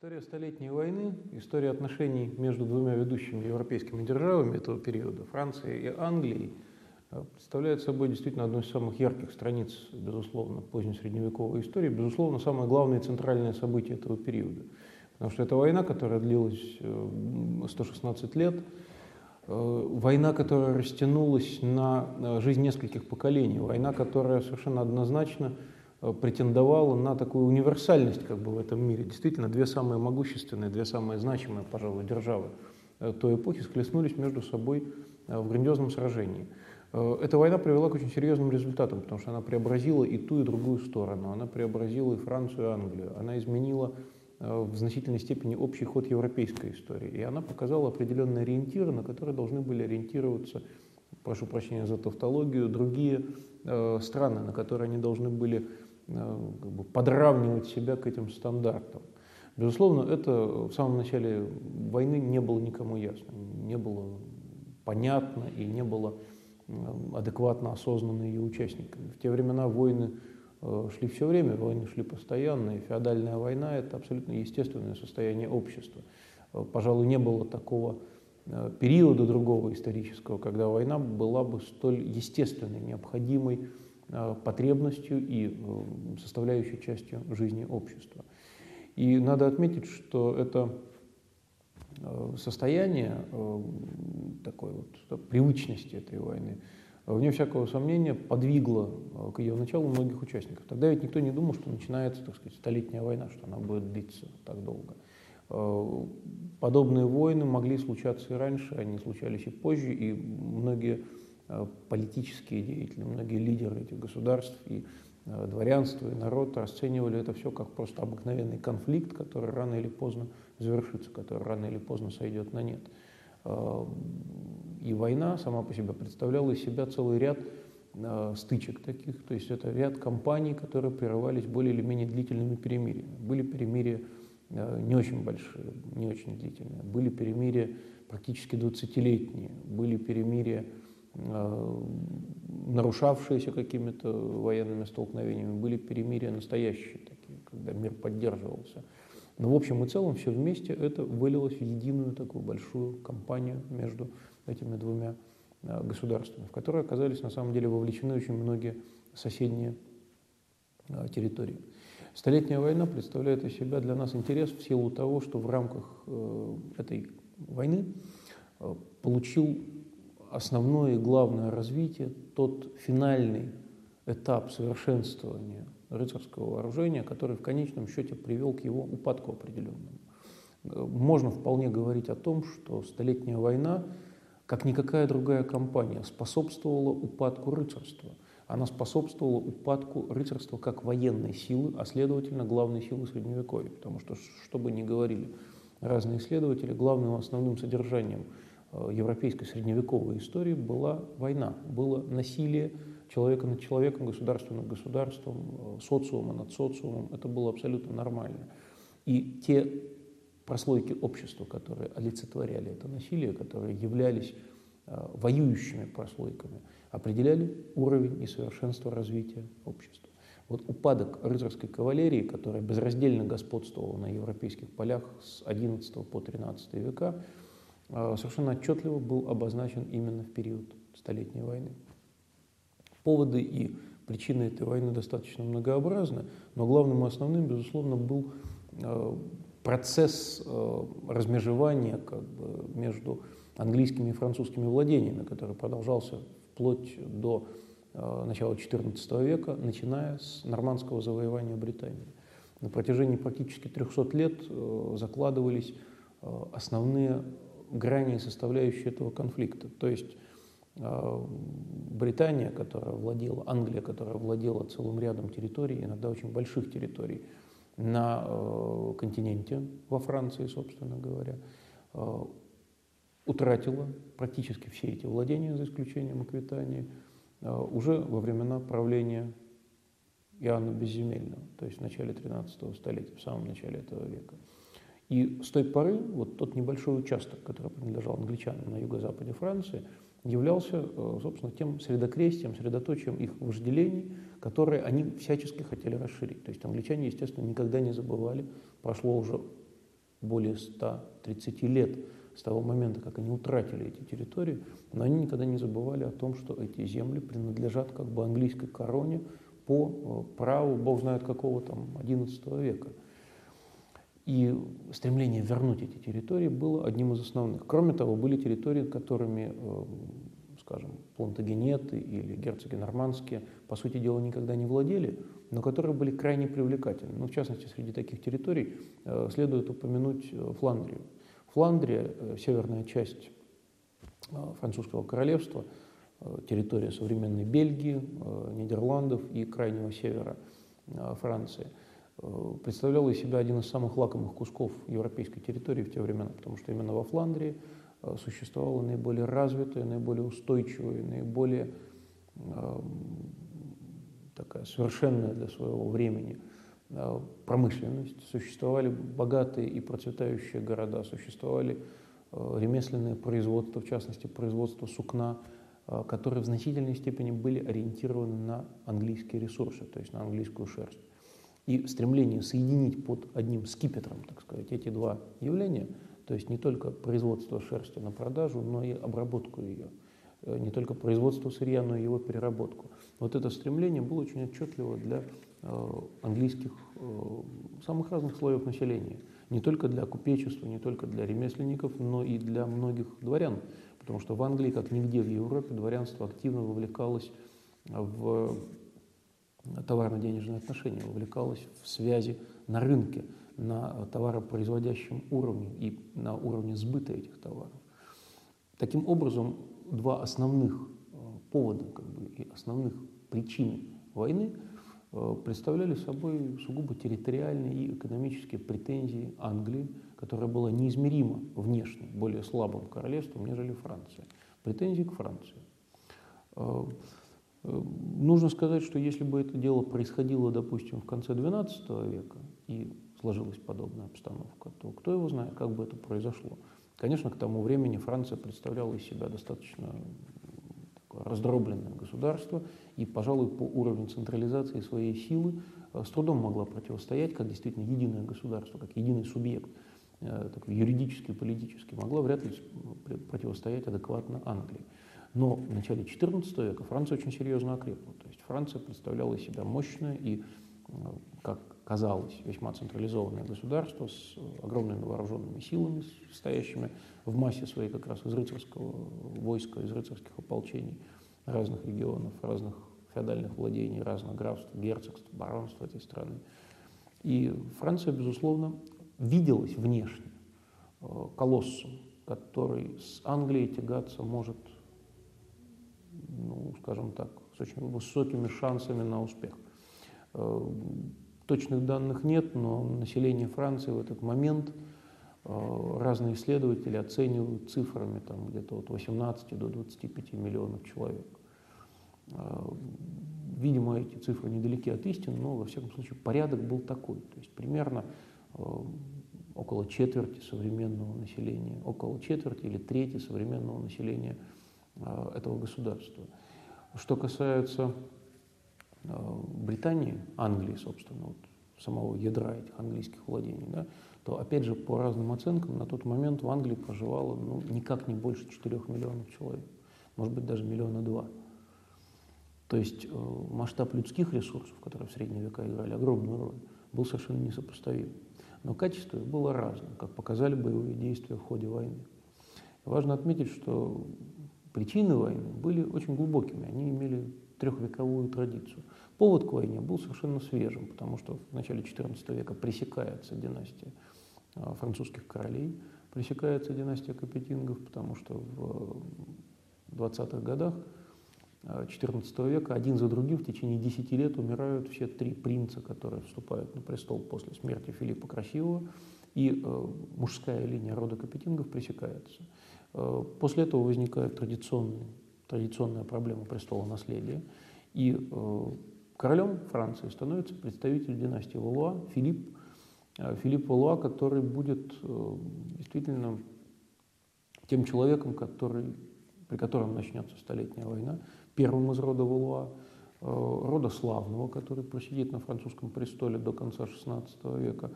История Столетней войны, история отношений между двумя ведущими европейскими державами этого периода, Францией и Англией, э, представляет собой действительно одну из самых ярких страниц, безусловно, позднесредневековой истории, безусловно, самое главное и центральное событие этого периода. Потому что это война, которая длилась 116 э, лет, э, война, которая растянулась на жизнь нескольких поколений, война, которая совершенно однозначно претендовала на такую универсальность как бы в этом мире. Действительно, две самые могущественные, две самые значимые, пожалуй, державы э, той эпохи схлестнулись между собой э, в грандиозном сражении. Эта война привела к очень серьезным результатам, потому что она преобразила и ту, и другую сторону. Она преобразила и Францию, и Англию. Она изменила в значительной степени общий ход европейской истории. И она показала определенные ориентиры, на которые должны были ориентироваться, прошу прощения за тавтологию, другие страны, на которые они должны были Э, как бы подравнивать себя к этим стандартам. Безусловно, это в самом начале войны не было никому ясно, не было понятно и не было э, адекватно осознанно ее участниками. В те времена войны э, шли все время, войны шли постоянно, и феодальная война – это абсолютно естественное состояние общества. Пожалуй, не было такого периода другого исторического, когда война была бы столь естественной, необходимой, Э, потребностью и э, составляющей частью жизни общества. И надо отметить, что это э, состояние такой вот привычности этой войны, вне всякого сомнения, подвигло к ее началу многих участников. Тогда ведь никто не думал, что начинается, так сказать, столетняя война, что она будет длиться так долго. Подобные войны могли случаться и раньше, они случались и позже, и многие Э, политические деятели, многие лидеры этих государств и э, дворянство, и народ расценивали это все как просто обыкновенный конфликт, который рано или поздно завершится, который рано или поздно сойдет на нет. Э, и война сама по себе представляла из себя целый ряд стычек таких, то есть это ряд кампаний, которые прерывались более или менее длительными перемириями. Были перемирия не очень большие, не очень длительные, были перемирия практически 20-летние, были перемирия Э, нарушавшиеся какими-то военными столкновениями, были перемирия настоящие такие, когда мир поддерживался. Но в общем и целом все вместе это вылилось в единую такую большую кампанию между этими двумя э, государствами, в которой оказались на самом деле вовлечены очень многие соседние э, территории. Столетняя война представляет из себя для нас интерес в силу того, что в рамках этой войны получил основное и главное развитие, тот финальный этап совершенствования рыцарского вооружения, который в конечном счете привел к его упадку определенному. Можно вполне говорить о том, что Столетняя война, как никакая другая кампания, способствовала упадку рыцарства. Она способствовала упадку рыцарства как военной силы, а следовательно главной силы Средневековья. Потому что, что бы ни говорили разные исследователи, главным основным содержанием – Э, европейской средневековой истории была война, было насилие человека над человеком, государства над государством, э, социума над социумом. Это было абсолютно нормально. И те прослойки общества, которые олицетворяли это насилие, которые являлись э, воюющими прослойками, определяли уровень и совершенство развития общества. Вот упадок рыцарской кавалерии, которая безраздельно господствовала на европейских полях с XI по XIII века, совершенно отчетливо был обозначен именно в период Столетней войны. Поводы и причины этой войны достаточно многообразны, но главным и основным, безусловно, был а, процесс а, размежевания как бы, между английскими и французскими владениями, который продолжался вплоть до начала XIV века, начиная с нормандского завоевания Британии. На протяжении практически 300 лет закладывались основные грани и составляющие этого конфликта. То есть э, Британия, которая владела, Англия, которая владела целым рядом территорий, иногда очень больших территорий, на э, континенте, во Франции, собственно говоря, э, утратила практически все эти владения, за исключением Аквитании, уже во времена правления Иоанна Безземельного, то есть в начале 13 столетия, в самом начале этого века. И с той поры вот тот небольшой участок, который принадлежал англичанам на юго-западе Франции, являлся, э, собственно, тем средокрестием, средоточием их вожделений, которые они всячески хотели расширить. То есть англичане, естественно, никогда не забывали, прошло уже более 130 лет с того момента, как они утратили эти территории, но они никогда не забывали о том, что эти земли принадлежат как бы английской короне по э, праву, бог знает какого там, XI века. И стремление вернуть эти территории было одним из основных. Кроме того, были территории, которыми, э, скажем, плантагенеты или герцоги нормандские, по сути дела, никогда не владели, но которые были крайне привлекательны. Ну, в частности, среди таких территорий э, следует упомянуть Фландрию. Фландрия, северная часть французского королевства – Э, территория современной Бельгии, э, Нидерландов и крайнего севера э, Франции, представляла из себя один из самых лакомых кусков европейской территории в те времена, потому что именно во Фландрии существовала наиболее развитая, наиболее устойчивая, наиболее такая совершенная для своего времени промышленность, существовали богатые и процветающие города, существовали ремесленные производства, в частности, производство сукна – Э, которые в значительной степени были ориентированы на английские ресурсы, то есть на английскую шерсть. И стремление соединить под одним скипетром, так сказать, эти два явления, то есть не только производство шерсти на продажу, но и обработку ее, э, не только производство сырья, но и его переработку. Вот это стремление было очень отчетливо для э, английских самых разных слоев населения, не только для купечества, не только для ремесленников, но и для многих дворян, Потому что в Англии, как нигде в Европе, дворянство активно вовлекалось в товарно-денежные отношения, вовлекалось в связи на рынке, на товаропроизводящем уровне и на уровне сбыта этих товаров. Таким образом, два основных э, повода как бы, и основных причин войны э, представляли собой сугубо территориальные и экономические претензии Англии которая была неизмеримо внешне более слабым королевством, нежели Франция. Претензии к Франции. Э, нужно сказать, что если бы это дело происходило, допустим, в конце XII века и сложилась подобная обстановка, то кто его знает, как бы это произошло. Конечно, к тому времени Франция представляла из себя достаточно раздробленное государство и, пожалуй, по уровню централизации своей силы э, с трудом могла противостоять как действительно единое государство, как единый субъект – Э, такой юридически политически, могла вряд ли противостоять адекватно Англии. Но в начале XIV века Франция очень серьезно окрепла. То есть Франция представляла из себя мощное и, как казалось, весьма централизованное государство с огромными вооруженными силами, состоящими в массе своей как раз из рыцарского войска, из рыцарских ополчений разных регионов, разных феодальных владений, разных графств, герцогств, баронств этой страны. И Франция, безусловно, виделась внешне э, колоссом, который с Англией тягаться может, ну, скажем так, с очень высокими шансами на успех. Э, точных данных нет, но население Франции в этот момент э, разные исследователи оценивают цифрами там, где-то от 18 до 25 миллионов человек. Видимо, эти цифры недалеки от истины, но, во всяком случае, порядок был такой. То есть примерно Э, около четверти современного населения, около четверти или трети современного населения э, этого государства. Что касается э, Британии, Англии, собственно, вот, самого ядра этих английских владений, да, то, опять же, по разным оценкам, на тот момент в Англии проживало ну, никак не больше 4 миллионов человек, может быть, даже миллиона два. То есть масштаб людских ресурсов, которые в средние века играли огромную роль, был совершенно несопоставим но качество было разным, как показали боевые действия в ходе войны. Важно отметить, что причины войны были очень глубокими, они имели трехвековую традицию. Повод к войне был совершенно свежим, потому что в начале XIV века пресекается династия а, французских королей, пресекается династия Капетингов, потому что в 20-х годах XIV века один за другим в течение 10 лет умирают все три принца, которые вступают на престол после смерти Филиппа Красивого, и э, мужская линия рода Капетингов пресекается. Э, после этого возникает традиционный, традиционная проблема престола наследия, и э, королем Франции становится представитель династии Валуа Филипп, э, Филипп Валуа, который будет действительно тем человеком, который, при котором начнется Столетняя война, первым из рода Валуа, рода славного, который просидит на французском престоле до конца XVI века,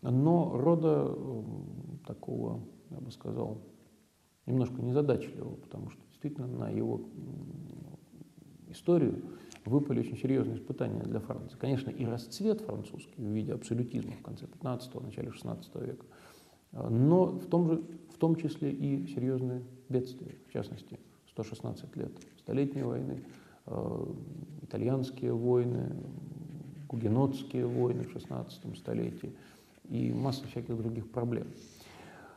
но рода, такого, я бы сказал, немножко незадачливого, потому что действительно на его историю выпали очень серьезные испытания для Франции. Конечно, и расцвет французский в виде абсолютизма в конце 15-го, начале 16 века, но в том, же, в том числе и серьезные бедствия, в частности, 116 лет Столетней войны, э, итальянские войны, гугенотские войны в 16 столетии и масса всяких других проблем.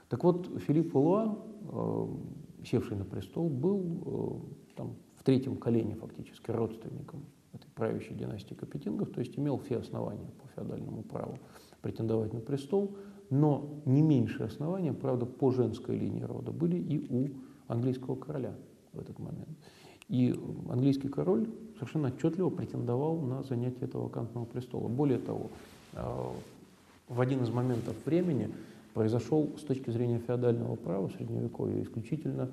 Так вот, Филипп Луа, э, севший на престол, был э, там, в третьем колене фактически родственником этой правящей династии Капетингов, то есть имел все основания по феодальному праву претендовать на престол, но не меньшие основания, правда, по женской линии рода были и у английского короля в этот момент. И английский король совершенно отчетливо претендовал на занятие этого вакантного престола. Более того, э, в один из моментов времени произошел с точки зрения феодального права Средневековья исключительно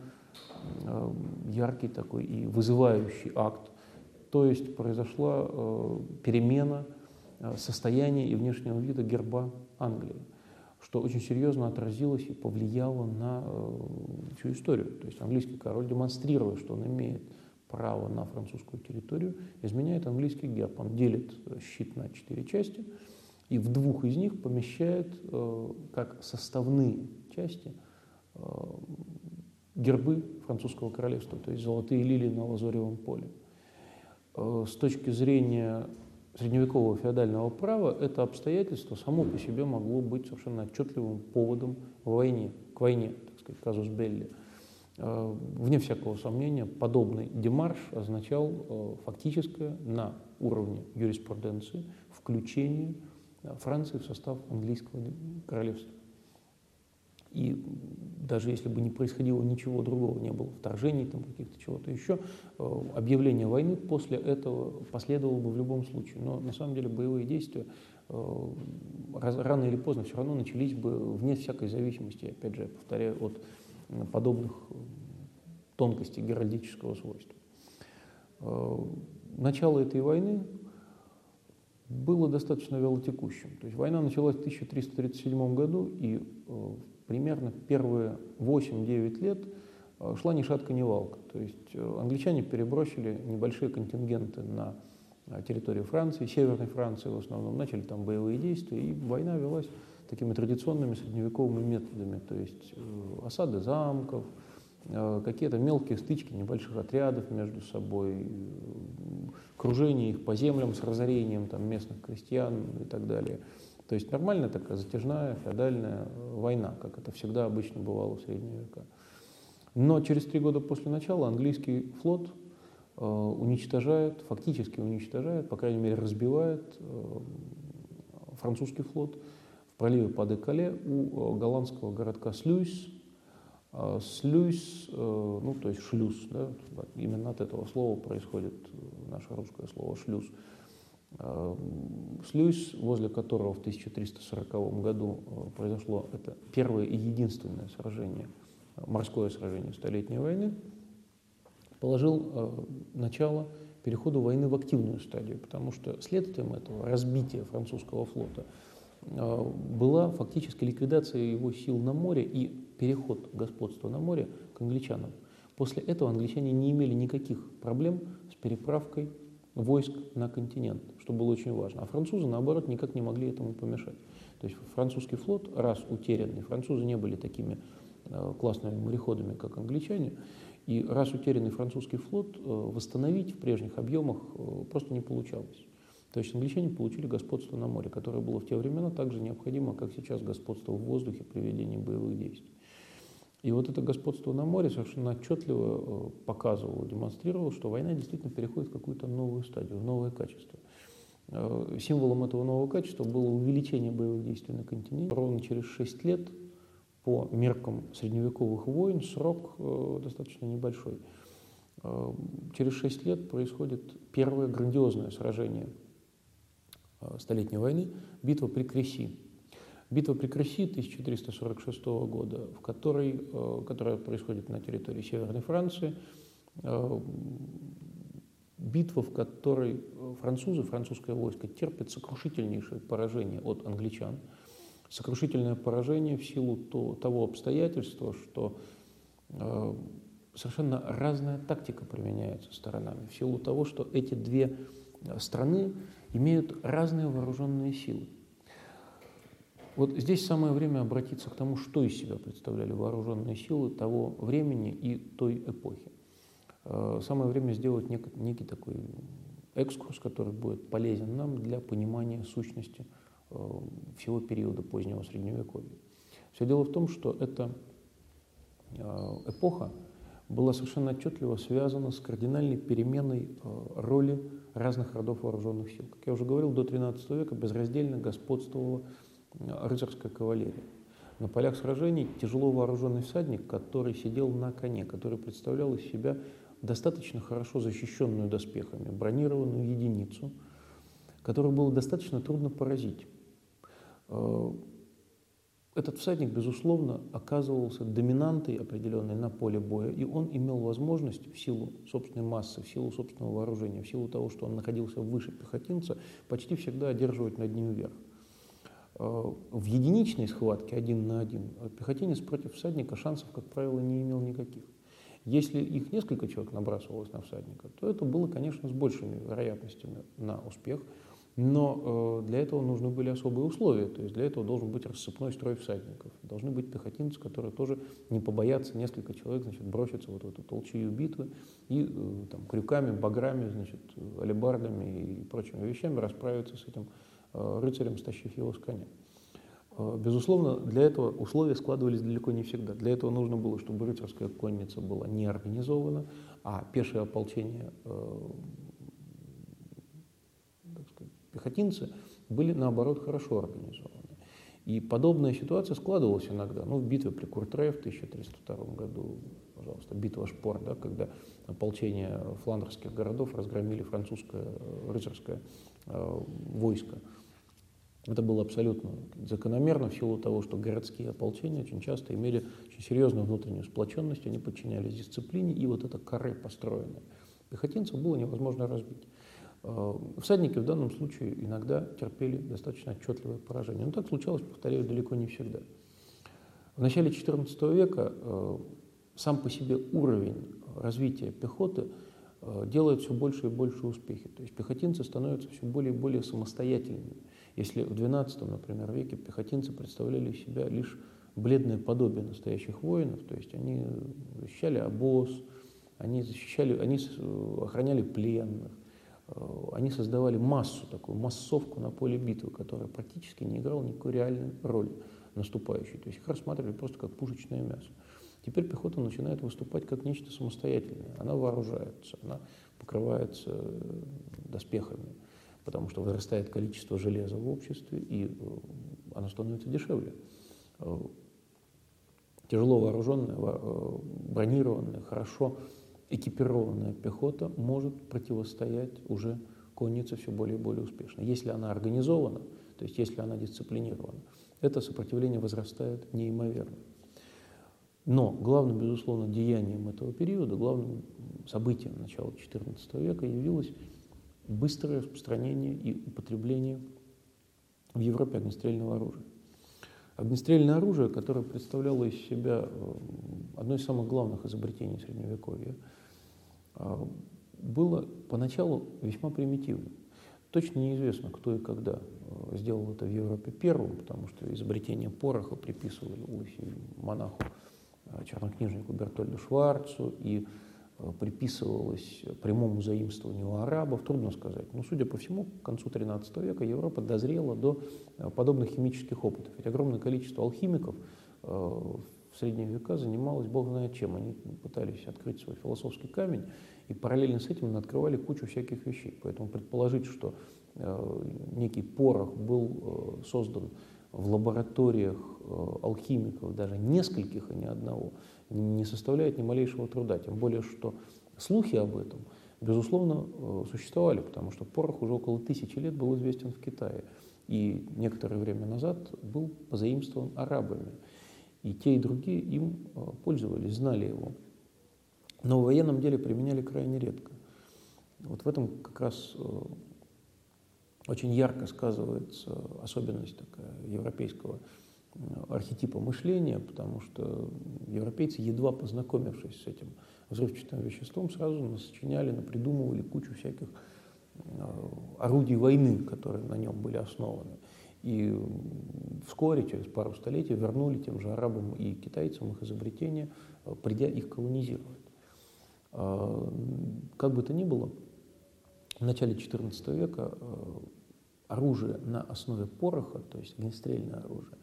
э, яркий такой и вызывающий акт. То есть произошла э, перемена состояния и внешнего вида герба Англии что очень серьезно отразилось и повлияло на всю историю. То есть английский король, демонстрируя, что он имеет право на французскую территорию, изменяет английский герб. Он делит щит на четыре части и в двух из них помещает э, как составные части э, гербы французского королевства, то есть золотые лилии на лазоревом поле. Э, с точки зрения средневекового феодального права это обстоятельство само по себе могло быть совершенно отчетливым поводом в войне, к войне, так сказать, казус белли. Вне всякого сомнения, подобный демарш означал фактическое на уровне юриспруденции включение Франции в состав английского королевства. И даже если бы не происходило ничего другого, не было вторжений, там каких-то чего-то еще, объявление войны после этого последовало бы в любом случае. Но на самом деле боевые действия рано или поздно все равно начались бы вне всякой зависимости, опять же, повторяю, от подобных э, тонкостей геральдического свойства. Э, начало этой войны было достаточно вялотекущим. То есть война началась в 1337 году, и э, примерно первые 8-9 лет шла ни шатка, ни валка. То есть англичане перебросили небольшие контингенты на территорию Франции, Северной Франции в основном, начали там боевые действия, и война велась такими традиционными средневековыми методами, то есть э, осады замков, э, какие-то мелкие стычки небольших отрядов между собой, э, кружение их по землям с разорением там, местных крестьян и так далее. То есть нормальная такая затяжная феодальная война, как это всегда обычно бывало в средние века. Но через три года после начала английский флот уничтожает, фактически уничтожает, по крайней мере разбивает французский флот – проливе Паде-Кале у э, голландского городка Слюйс. Э, Слюйс, э, ну то есть шлюз, да, именно от этого слова происходит наше русское слово шлюз. Слюйс, возле которого в 1340 году произошло это первое и единственное сражение, морское сражение Столетней войны, положил начало переходу войны в активную стадию, потому что следствием этого разбития французского флота – Э, была фактически ликвидация его сил на море и переход господства на море к англичанам. После этого англичане не имели никаких проблем с переправкой войск на континент, что было очень важно. А французы, наоборот, никак не могли этому помешать. То есть французский флот, раз утерянный, французы не были такими э, классными мореходами, как англичане, и раз утерянный французский флот, э, восстановить в прежних объемах просто не получалось. То есть англичане получили господство на море, которое было в те времена так же необходимо, как сейчас господство в воздухе при ведении боевых действий. И вот это господство на море совершенно отчетливо э, показывало, демонстрировало, что война действительно переходит в какую-то новую стадию, в новое качество. Э, символом этого нового качества было увеличение боевых действий на континенте. Ровно через 6 лет по меркам средневековых войн срок э, достаточно небольшой. Через 6 лет происходит первое грандиозное сражение Столетней войны, битва при Креси. Битва при Креси 1346 года, в которой, э, которая происходит на территории Северной Франции, э, битва, в которой французы, французское войско терпит сокрушительнейшее поражение от англичан. Сокрушительное поражение в силу то, того обстоятельства, что э, совершенно разная тактика применяется сторонами, в силу того, что эти две страны имеют разные вооруженные силы. Вот здесь самое время обратиться к тому, что из себя представляли вооруженные силы того времени и той эпохи. Э, самое время сделать некий, некий такой экскурс, который будет полезен нам для понимания сущности э, всего периода позднего Средневековья. Все дело в том, что эта э, эпоха была совершенно отчетливо связана с кардинальной переменой роли разных родов вооруженных сил. Как я уже говорил, до XIII века безраздельно господствовала рыцарская кавалерия. На полях сражений тяжело вооруженный всадник, который сидел на коне, который представлял из себя достаточно хорошо защищенную доспехами, бронированную единицу, которую было достаточно трудно поразить. Этот всадник, безусловно, оказывался доминантой определенной на поле боя, и он имел возможность в силу собственной массы, в силу собственного вооружения, в силу того, что он находился выше пехотинца, почти всегда одерживать над ним верх. Э, в единичной схватке один на один пехотинец против всадника шансов, как правило, не имел никаких. Если их несколько человек набрасывалось на всадника, то это было, конечно, с большими вероятностями на успех, но э, для этого нужны были особые условия, то есть для этого должен быть рассыпной строй всадников, должны быть пехотинцы, которые тоже не побоятся несколько человек, значит, броситься вот в эту толчью битвы и э, там, крюками, баграми, значит, алебардами и прочими вещами расправиться с этим э, рыцарем, стащив его с коня. Безусловно, для этого условия складывались далеко не всегда. Для этого нужно было, чтобы рыцарская конница была не организована, а пешее ополчение пехотинцы были, наоборот, хорошо организованы. И подобная ситуация складывалась иногда. Ну, в битве при Куртре в 1302 году, пожалуйста, битва Шпор, да, когда ополчение фландерских городов разгромили французское э, рыцарское э, войско. Это было абсолютно закономерно в силу того, что городские ополчения очень часто имели очень серьезную внутреннюю сплоченность, они подчинялись дисциплине, и вот это каре построенное пехотинцев было невозможно разбить. Э, всадники в данном случае иногда терпели достаточно отчетливое поражение. Но так случалось, повторяю, далеко не всегда. В начале XIV века э, сам по себе уровень развития пехоты э, делает все больше и больше успехи. То есть пехотинцы становятся все более и более самостоятельными. Если в XII, например, веке пехотинцы представляли себя лишь бледное подобие настоящих воинов, то есть они защищали обоз, они защищали, они охраняли пленных, они создавали массу, такую массовку на поле битвы, которая практически не играла никакой реальной роли наступающей. То есть их рассматривали просто как пушечное мясо. Теперь пехота начинает выступать как нечто самостоятельное. Она вооружается, она покрывается доспехами, потому что возрастает количество железа в обществе, и э, оно становится дешевле. Э, тяжело вооруженная, э, бронированная, хорошо экипированная пехота может противостоять уже коннице все более и более успешно. Если она организована, то есть если она дисциплинирована, это сопротивление возрастает неимоверно. Но главным, безусловно, деянием этого периода, главным событием начала XIV века явилось быстрое распространение и употребление в Европе огнестрельного оружия. Огнестрельное оружие, которое представляло из себя э, одно из самых главных изобретений Средневековья, было поначалу весьма примитивным. Точно неизвестно, кто и когда э, сделал это в Европе первым, потому что изобретение пороха приписывали монаху чернокнижнику Бертольду Шварцу и приписывалось прямому заимствованию у арабов, трудно сказать. Но, судя по всему, к концу XIII века Европа дозрела до подобных химических опытов. Ведь огромное количество алхимиков в средние века занималось бог знает чем. Они пытались открыть свой философский камень и параллельно с этим открывали кучу всяких вещей. Поэтому предположить, что некий порох был создан в лабораториях алхимиков, даже нескольких, а не одного, не составляет ни малейшего труда. Тем более, что слухи об этом, безусловно, э, существовали, потому что порох уже около тысячи лет был известен в Китае. И некоторое время назад был позаимствован арабами. И те, и другие им э, пользовались, знали его. Но в военном деле применяли крайне редко. Вот в этом как раз э, очень ярко сказывается особенность такая европейского архетипа мышления, потому что европейцы, едва познакомившись с этим взрывчатым веществом, сразу насочиняли, напридумывали кучу всяких э, орудий войны, которые на нем были основаны. И вскоре, через пару столетий, вернули тем же арабам и китайцам их изобретения, э, придя их колонизировать. А, как бы то ни было, в начале XIV века э, оружие на основе пороха, то есть огнестрельное оружие,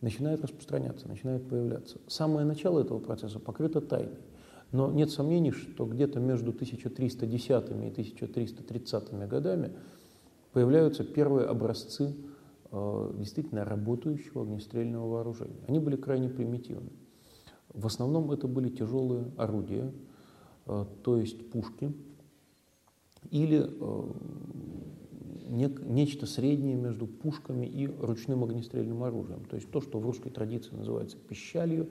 начинает распространяться, начинает появляться. Самое начало этого процесса покрыто тайной. Но нет сомнений, что где-то между 1310 и 1330 годами появляются первые образцы действительно работающего огнестрельного вооружения. Они были крайне примитивны. В основном это были тяжелые орудия, э, то есть пушки, или э, нечто среднее между пушками и ручным огнестрельным оружием. То есть то, что в русской традиции называется пищалью,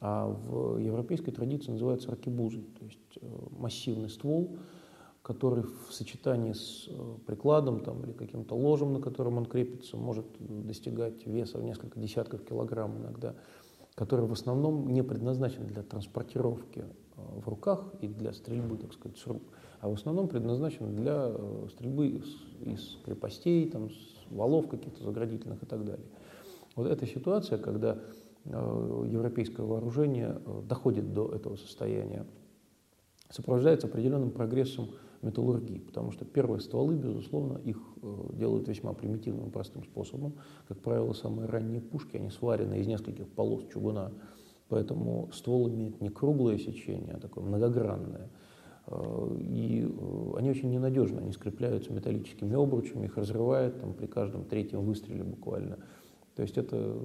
а в европейской традиции называется аркебузой, то есть э, массивный ствол, который в сочетании с э, прикладом там, или каким-то ложем, на котором он крепится, может достигать веса в несколько десятков килограмм иногда, который в основном не предназначен для транспортировки э, в руках и для стрельбы, так сказать, с рук, а в основном предназначен для стрельбы из, из крепостей, там, с валов каких-то заградительных и так далее. Вот эта ситуация, когда Э, европейское вооружение э, доходит до этого состояния, сопровождается определенным прогрессом металлургии, потому что первые стволы, безусловно, их э, делают весьма примитивным, простым способом. Как правило, самые ранние пушки, они сварены из нескольких полос чугуна, поэтому ствол имеет не круглое сечение, а такое многогранное. И они очень ненадежны, они скрепляются металлическими обручами, их разрывает там, при каждом третьем выстреле буквально. То есть это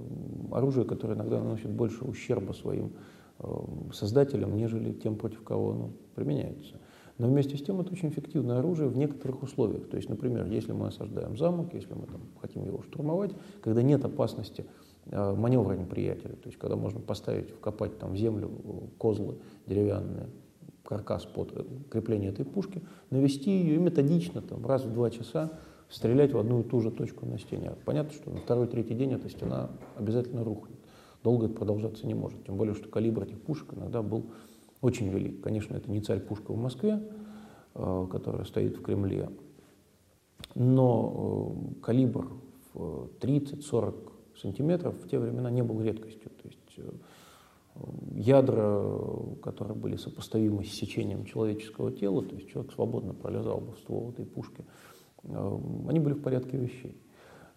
оружие, которое иногда наносит больше ущерба своим э, создателям, нежели тем, против кого оно применяется. Но вместе с тем это очень эффективное оружие в некоторых условиях. То есть, например, если мы осаждаем замок, если мы там, хотим его штурмовать, когда нет опасности э, маневра неприятеля, то есть когда можно поставить, вкопать там в землю э, козлы деревянные, каркас под крепление этой пушки, навести ее и методично там, раз в два часа стрелять в одну и ту же точку на стене. Понятно, что на второй-третий день эта стена обязательно рухнет. Долго это продолжаться не может. Тем более, что калибр этих пушек иногда был очень велик. Конечно, это не царь пушка в Москве, э, которая стоит в Кремле, но э, калибр в 30-40 сантиметров в те времена не был редкостью. То есть э, ядра, которые были сопоставимы с сечением человеческого тела, то есть человек свободно пролезал бы в ствол этой пушки, они были в порядке вещей.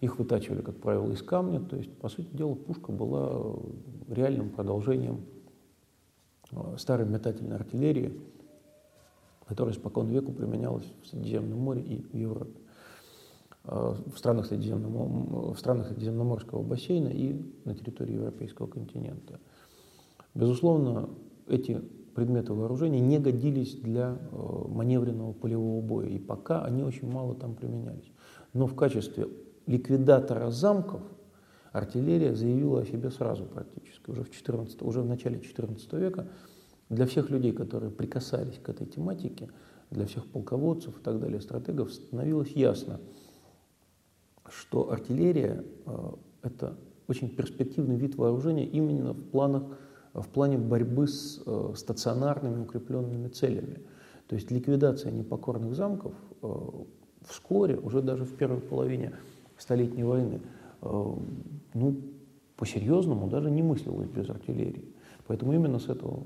Их вытачивали, как правило, из камня. То есть, по сути дела, пушка была реальным продолжением старой метательной артиллерии, которая спокон веку применялась в Средиземном море и в Европе. Э, в странах, в странах Средиземноморского бассейна и на территории Европейского континента. Безусловно, эти предметы вооружения не годились для э, маневренного полевого боя, и пока они очень мало там применялись. Но в качестве ликвидатора замков артиллерия заявила о себе сразу практически, уже в, 14, уже в начале XIV века. Для всех людей, которые прикасались к этой тематике, для всех полководцев и так далее, стратегов, становилось ясно, что артиллерия э, – это очень перспективный вид вооружения именно в планах в плане борьбы с э, стационарными укрепленными целями. То есть ликвидация непокорных замков э, вскоре, уже даже в первой половине Столетней войны, ну, по-серьезному даже не мыслилась без артиллерии. Поэтому именно с этого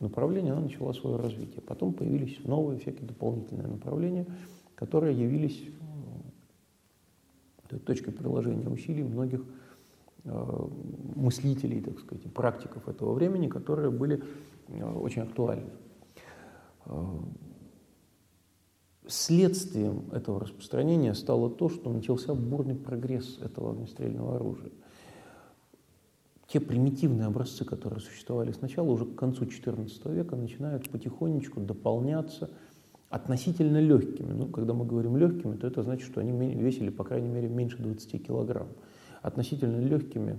направления она начала свое развитие. Потом появились новые всякие дополнительные направления, которые явились точкой приложения усилий многих Э, мыслителей, так сказать, практиков этого времени, которые были э, очень актуальны. Э, следствием этого распространения стало то, что начался бурный прогресс этого огнестрельного оружия. Те примитивные образцы, которые существовали сначала, уже к концу XIV века начинают потихонечку дополняться относительно легкими. Ну, когда мы говорим легкими, то это значит, что они весили, по крайней мере, меньше 20 килограмм относительно легкими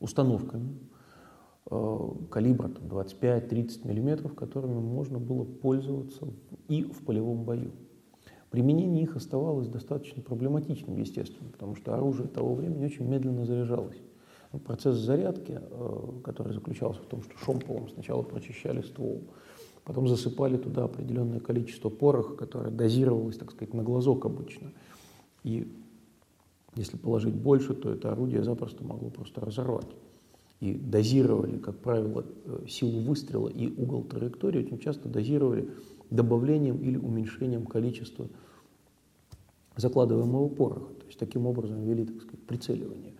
установками э, калибра 25-30 мм, которыми можно было пользоваться и в полевом бою. Применение их оставалось достаточно проблематичным, естественно, потому что оружие того времени очень медленно заряжалось. Процесс зарядки, э, который заключался в том, что шомполом сначала прочищали ствол, потом засыпали туда определенное количество пороха, которое дозировалось, так сказать, на глазок обычно. И если положить больше, то это орудие запросто могло просто разорвать. И дозировали, как правило, э, силу выстрела и угол траектории очень часто дозировали добавлением или уменьшением количества закладываемого пороха. То есть таким образом вели, так сказать, прицеливание.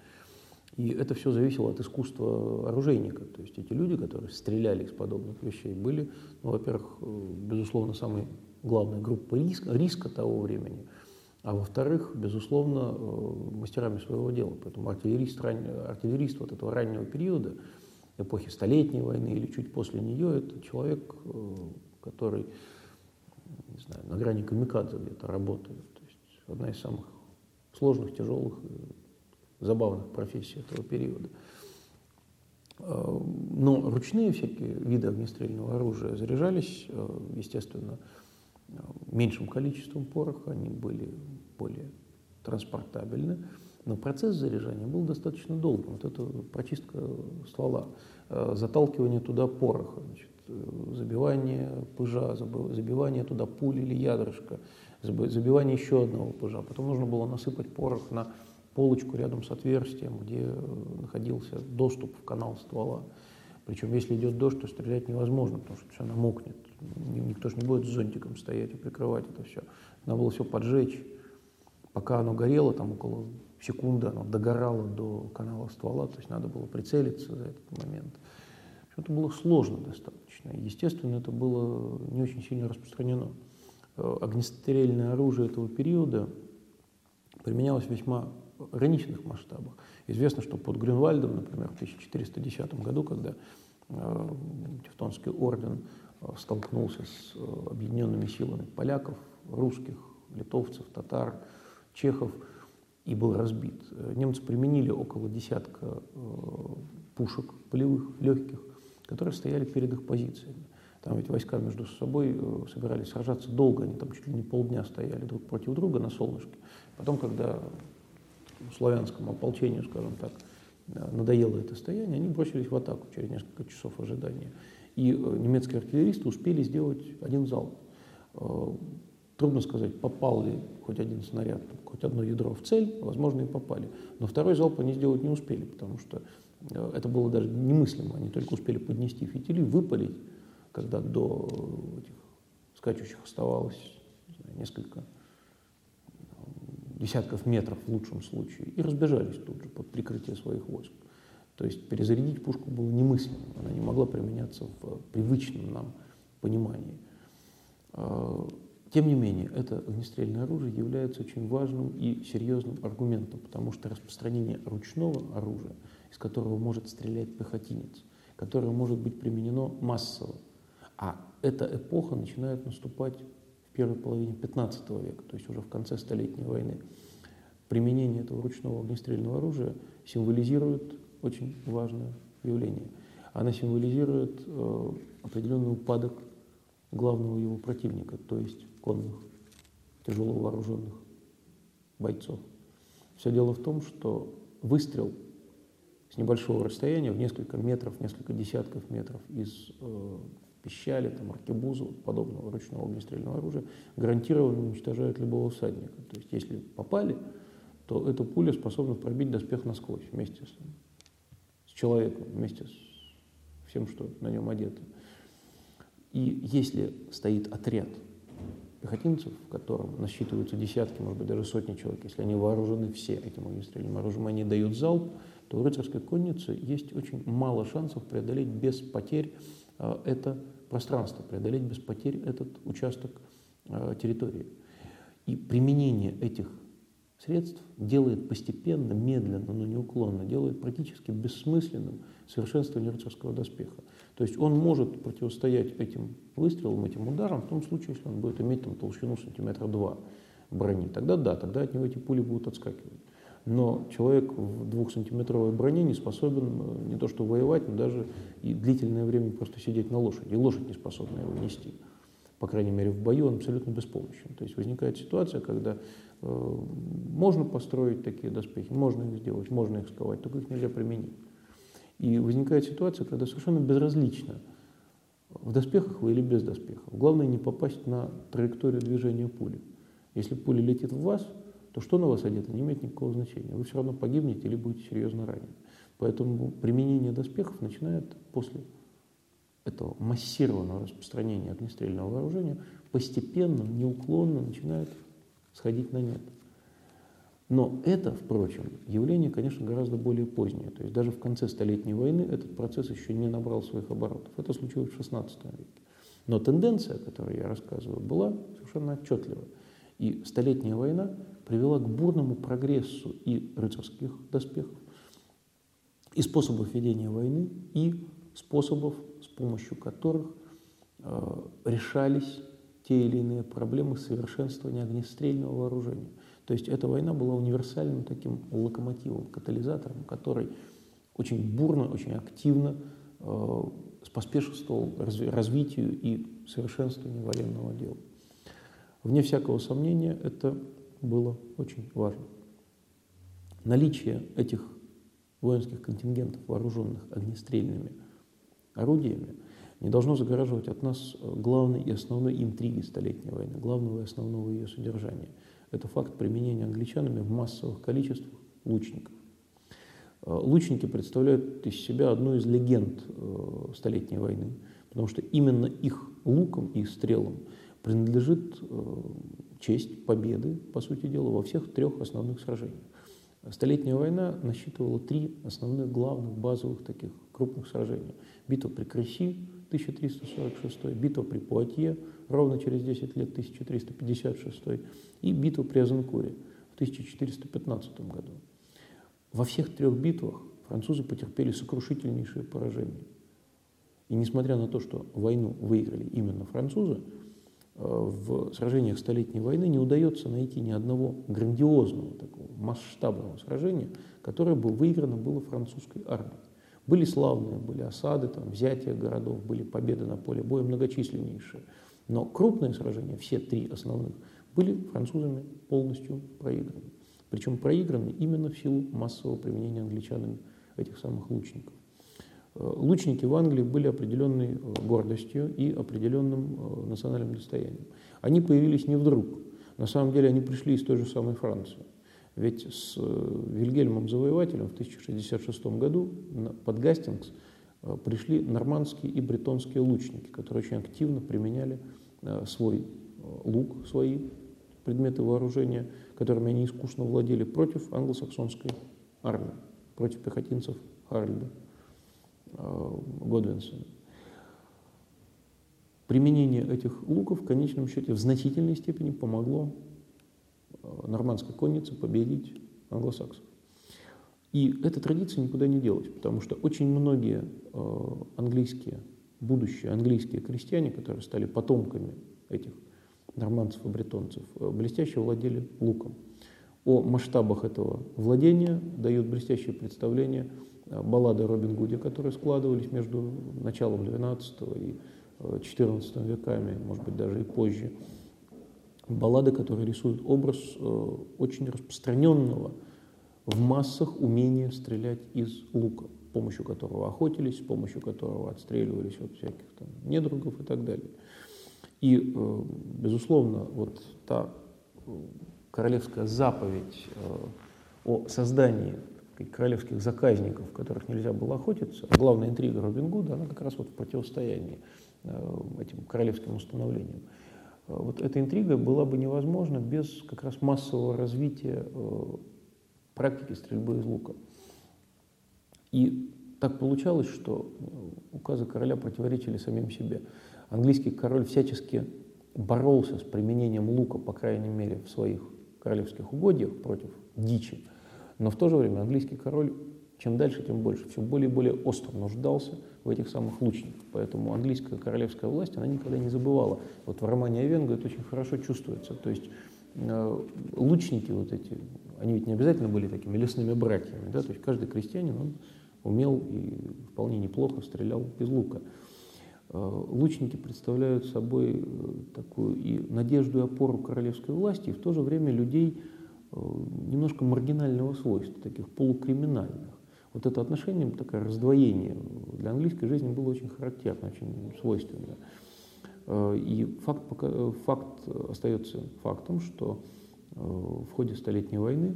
И это все зависело от искусства оружейника. То есть эти люди, которые стреляли из подобных вещей, были, ну, во-первых, э, безусловно, самой главной группой риска, риска того времени, а во-вторых, безусловно, э, мастерами своего дела. Поэтому артиллерист, ран... артиллерист вот этого раннего периода, эпохи Столетней войны или чуть после нее, это человек, э, который не знаю, на грани камикадзе где-то работает. То есть одна из самых сложных, тяжелых забавных профессий этого периода. А, но ручные всякие виды огнестрельного оружия заряжались, а, естественно, меньшим количеством пороха, они были более транспортабельны, но процесс заряжания был достаточно долгим. Вот это прочистка ствола, а, заталкивание туда пороха, значит, забивание пыжа, забивание туда пули или ядрышка, забивание еще одного пыжа. Потом нужно было насыпать порох на полочку рядом с отверстием, где находился доступ в канал ствола. Причем, если идет дождь, то стрелять невозможно, потому что все намокнет. Никто же не будет с зонтиком стоять и прикрывать это все. Надо было все поджечь. Пока оно горело, там около секунды оно догорало до канала ствола, то есть надо было прицелиться за этот момент. Это было сложно достаточно. Естественно, это было не очень сильно распространено. Э, огнестрельное оружие этого периода применялось весьма ограниченных масштабах. Известно, что под Грюнвальдом, например, в 1410 году, когда э, Тевтонский орден э, столкнулся с э, объединенными силами поляков, русских, литовцев, татар, чехов и был разбит. Немцы применили около десятка пушек полевых, легких, которые стояли перед их позициями. Там ведь войска между собой собирались сражаться долго, они там чуть ли не полдня стояли друг против друга на солнышке. Потом, когда славянскому ополчению, скажем так, надоело это стояние, они бросились в атаку через несколько часов ожидания. И э, немецкие артиллеристы успели сделать один залп. Э, трудно сказать, попал ли хоть один снаряд, хоть одно ядро в цель, возможно, и попали. Но второй залп они сделать не успели, потому что э, это было даже немыслимо. Они только успели поднести фитили, выпалить, когда до этих скачущих оставалось знаю, несколько десятков метров в лучшем случае, и разбежались тут же под прикрытие своих войск. То есть перезарядить пушку было немыслимо, она не могла применяться в привычном нам понимании. А, тем не менее, это огнестрельное оружие является очень важным и серьезным аргументом, потому что распространение ручного оружия, из которого может стрелять пехотинец, которое может быть применено массово, а эта эпоха начинает наступать первой половине 15 века, то есть уже в конце Столетней войны. Применение этого ручного огнестрельного оружия символизирует очень важное явление. Она символизирует э, определенный упадок главного его противника, то есть конных, тяжело вооруженных бойцов. Все дело в том, что выстрел с небольшого расстояния, в несколько метров, несколько десятков метров из э, пищали, там, аркебуза, вот, подобного ручного огнестрельного оружия, гарантированно уничтожают любого всадника. То есть если попали, то эта пуля способна пробить доспех насквозь вместе с, с человеком, вместе с всем, что на нем одето. И если стоит отряд пехотинцев, в котором насчитываются десятки, может быть, даже сотни человек, если они вооружены все этим огнестрельным оружием, они дают залп, то у рыцарской конницы есть очень мало шансов преодолеть без потерь э, это пространство, преодолеть без потерь этот участок э, территории. И применение этих средств делает постепенно, медленно, но неуклонно, делает практически бессмысленным совершенствование рыцарского доспеха. То есть он может противостоять этим выстрелам, этим ударам в том случае, если он будет иметь там, толщину сантиметра два брони. Тогда да, тогда от него эти пули будут отскакивать. Но человек в двухсантиметровой броне не способен э, не то что воевать, но даже и длительное время просто сидеть на лошади. И лошадь не способна его нести. по крайней мере в бою, он абсолютно беспомощен. То есть возникает ситуация, когда э, можно построить такие доспехи, можно их сделать, можно их сковать, только их нельзя применить. И возникает ситуация, когда совершенно безразлично, в доспехах вы или без доспехов. Главное не попасть на траекторию движения пули. Если пуля летит в вас, то что на вас одето, не имеет никакого значения. Вы все равно погибнете или будете серьезно ранены. Поэтому применение доспехов начинает после этого массированного распространения огнестрельного вооружения постепенно, неуклонно начинает сходить на нет. Но это, впрочем, явление, конечно, гораздо более позднее. То есть даже в конце Столетней войны этот процесс еще не набрал своих оборотов. Это случилось в XVI веке. Но тенденция, о которой я рассказываю, была совершенно отчетливая. И Столетняя война привела к бурному прогрессу и рыцарских доспехов, и способов ведения войны, и способов, с помощью которых э, решались те или иные проблемы совершенствования огнестрельного вооружения. То есть эта война была универсальным таким локомотивом, катализатором, который очень бурно, очень активно э, споспешествовал развитию и совершенствованию военного дела. Вне всякого сомнения, это было очень важно. Наличие этих воинских контингентов, вооруженных огнестрельными орудиями, не должно загораживать от нас главной и основной интриги Столетней войны, главного и основного ее содержания. Это факт применения англичанами в массовых количествах лучников. Лучники представляют из себя одну из легенд э, Столетней войны, потому что именно их луком и стрелам принадлежит э, честь победы, по сути дела, во всех трех основных сражениях. Столетняя война насчитывала три основных главных базовых таких крупных сражения. Битва при Креси 1346, битва при Пуатье ровно через 10 лет 1356 и битва при Азенкуре в 1415 году. Во всех трех битвах французы потерпели сокрушительнейшие поражения. И несмотря на то, что войну выиграли именно французы, в сражениях Столетней войны не удается найти ни одного грандиозного такого масштабного сражения, которое бы выиграно было французской армией. Были славные, были осады, там, взятие городов, были победы на поле боя многочисленнейшие. Но крупные сражения, все три основных, были французами полностью проиграны. Причем проиграны именно в силу массового применения англичанами этих самых лучников. Э, лучники в Англии были определенной э, гордостью и определенным э, национальным достоянием. Они появились не вдруг. На самом деле они пришли из той же самой Франции. Ведь с Вильгельмом Завоевателем в 1066 году под Гастингс пришли нормандские и бретонские лучники, которые очень активно применяли свой лук, свои предметы вооружения, которыми они искусно владели против англосаксонской армии, против пехотинцев Харальда. Э, Годвинсона. Применение этих луков в конечном счете в значительной степени помогло э, нормандской коннице победить англосаксов. И эта традиция никуда не делась, потому что очень многие э, английские, будущие английские крестьяне, которые стали потомками этих нормандцев и бретонцев, блестяще владели луком. О масштабах этого владения дают блестящее представление баллады Робин Гуде, которые складывались между началом XII и XIV э, веками, может быть, даже и позже. Баллады, которые рисуют образ э, очень распространенного в массах умения стрелять из лука, с помощью которого охотились, с помощью которого отстреливались от всяких там недругов и так далее. И, э, безусловно, вот та королевская заповедь о создании королевских заказников, в которых нельзя было охотиться, главная интрига Робин Гуда, она как раз вот в противостоянии э, этим королевским установлениям. Э, вот эта интрига была бы невозможна без как раз массового развития э, практики стрельбы из лука. И так получалось, что указы короля противоречили самим себе. Английский король всячески боролся с применением лука, по крайней мере, в своих королевских угодьях против дичи. Но в то же время английский король чем дальше, тем больше, все более и более остро нуждался в этих самых лучниках. Поэтому английская королевская власть, она никогда не забывала. Вот в романе Овенга это очень хорошо чувствуется. То есть э, лучники вот эти, они ведь не обязательно были такими лесными братьями, да, то есть каждый крестьянин, он умел и вполне неплохо стрелял из лука. Лучники представляют собой такую и надежду и опору королевской власти, и в то же время людей немножко маргинального свойства, таких полукриминальных. Вот это отношение, такое раздвоение для английской жизни было очень характерно, очень свойственно. Э, и факт, факт остается фактом, что э, в ходе Столетней войны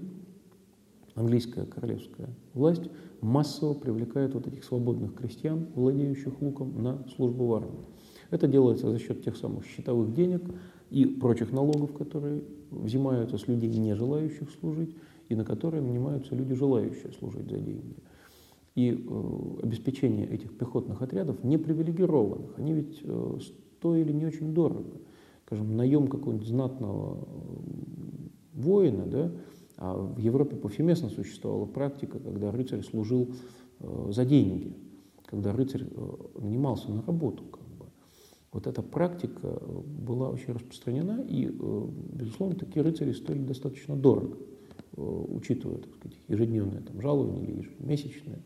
английская королевская власть массово привлекает вот этих свободных крестьян, владеющих луком, на службу в армии. Это делается за счет тех самых счетовых денег и прочих налогов, которые взимаются с людей, не желающих служить, и на которые нанимаются люди, желающие служить за деньги. И э, обеспечение этих пехотных отрядов не привилегированных, они ведь э, стоили не очень дорого. Скажем, наем какого-нибудь знатного воина, да, а в Европе повсеместно существовала практика, когда рыцарь служил э, за деньги, когда рыцарь э, нанимался на работу. Как бы. Вот эта практика э, была очень распространена, и, безусловно, такие рыцари стоили достаточно дорого, учитывая так сказать, ежедневное там, жалование или ежемесячное,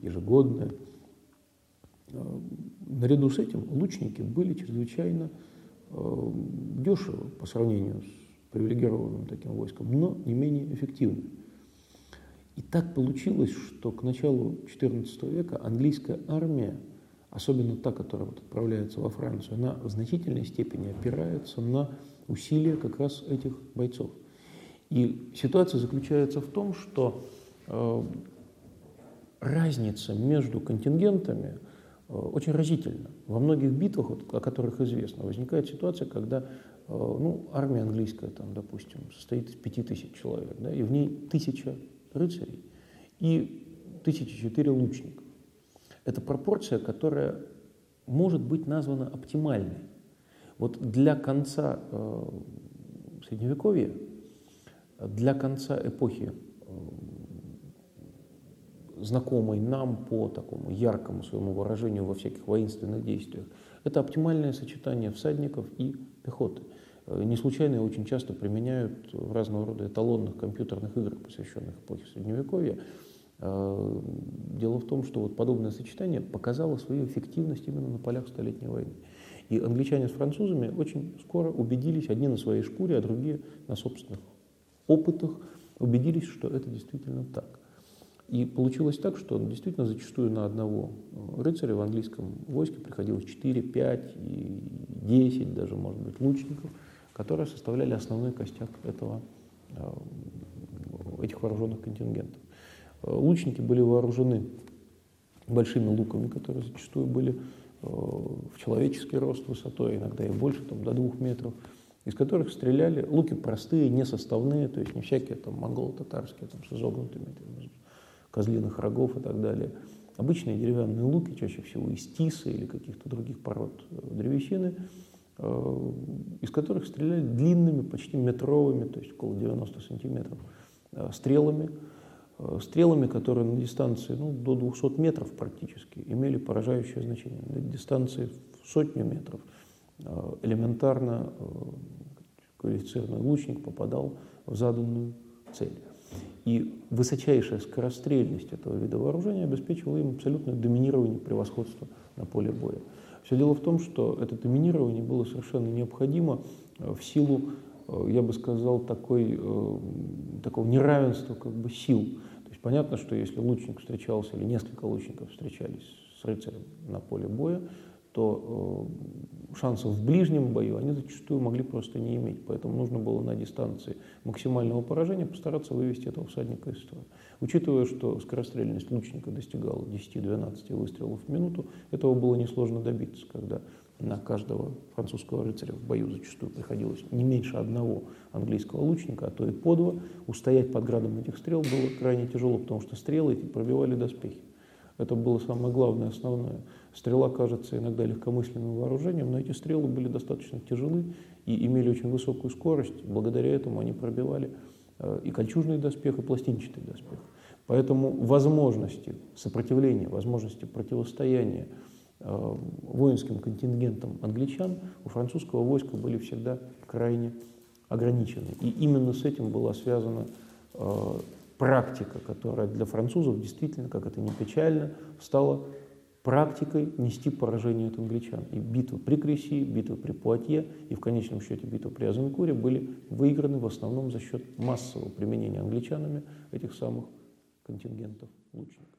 ежегодное. Наряду с этим лучники были чрезвычайно дешевы по сравнению с привилегированным таким войском, но не менее эффективны. И так получилось, что к началу XIV века английская армия, особенно та, которая вот отправляется во Францию, она в значительной степени опирается на усилия как раз этих бойцов. И ситуация заключается в том, что э, разница между контингентами э, очень разительна. Во многих битвах, вот, о которых известно, возникает ситуация, когда ну, армия английская, там, допустим, состоит из пяти тысяч человек, да, и в ней тысяча рыцарей и тысяча четыре лучников. Это пропорция, которая может быть названа оптимальной. Вот для конца э, Средневековья, для конца эпохи, э, знакомой нам по такому яркому своему выражению во всяких воинственных действиях, это оптимальное сочетание всадников и пехоты. Э, не случайно очень часто применяют в разного рода эталонных компьютерных играх, посвященных эпохе Средневековья. Э, дело в том, что вот подобное сочетание показало свою эффективность именно на полях Столетней войны. И англичане с французами очень скоро убедились, одни на своей шкуре, а другие на собственных опытах, убедились, что это действительно так. И получилось так, что действительно зачастую на одного э, рыцаря в английском войске приходилось 4, 5 и 10 даже, может быть, лучников – которые составляли основной костяк этого, э, этих вооруженных контингентов. Э, лучники были вооружены большими луками, которые зачастую были э, в человеческий рост высотой, иногда и больше, там, до двух метров, из которых стреляли луки простые, несоставные, то есть не всякие там монголо-татарские там, с изогнутыми там, козлиных рогов и так далее. Обычные деревянные луки, чаще всего из тиса или каких-то других пород древесины, из которых стреляли длинными, почти метровыми, то есть около 90 сантиметров, э, стрелами, э, стрелами, которые на дистанции ну, до 200 метров практически имели поражающее значение. На дистанции в сотню метров элементарно квалифицированный лучник попадал в заданную цель. И высочайшая скорострельность этого вида вооружения обеспечивала им абсолютное доминирование превосходства на поле боя. Все дело в том, что это доминирование было совершенно необходимо э, в силу, э, я бы сказал, такой, э, такого неравенства как бы сил. То есть понятно, что если лучник встречался или несколько лучников встречались с рыцарем на поле боя, то э, шансов в ближнем бою они зачастую могли просто не иметь. Поэтому нужно было на дистанции максимального поражения постараться вывести этого всадника из строя. Учитывая, что скорострельность лучника достигала 10-12 выстрелов в минуту, этого было несложно добиться, когда на каждого французского рыцаря в бою зачастую приходилось не меньше одного английского лучника, а то и по два. Устоять под градом этих стрел было крайне тяжело, потому что стрелы эти пробивали доспехи. Это было самое главное, основное. Стрела кажется иногда легкомысленным вооружением, но эти стрелы были достаточно тяжелы и имели очень высокую скорость. Благодаря этому они пробивали э, и кольчужный доспех, и пластинчатый доспех. Поэтому возможности сопротивления, возможности противостояния э, воинским контингентам англичан у французского войска были всегда крайне ограничены. И именно с этим была связана э, практика, которая для французов действительно, как это не печально, стала практикой нести поражение от англичан. И битвы при Креси, битвы при Пуатье и в конечном счете битвы при Азенкуре были выиграны в основном за счет массового применения англичанами этих самых контингентов лучников.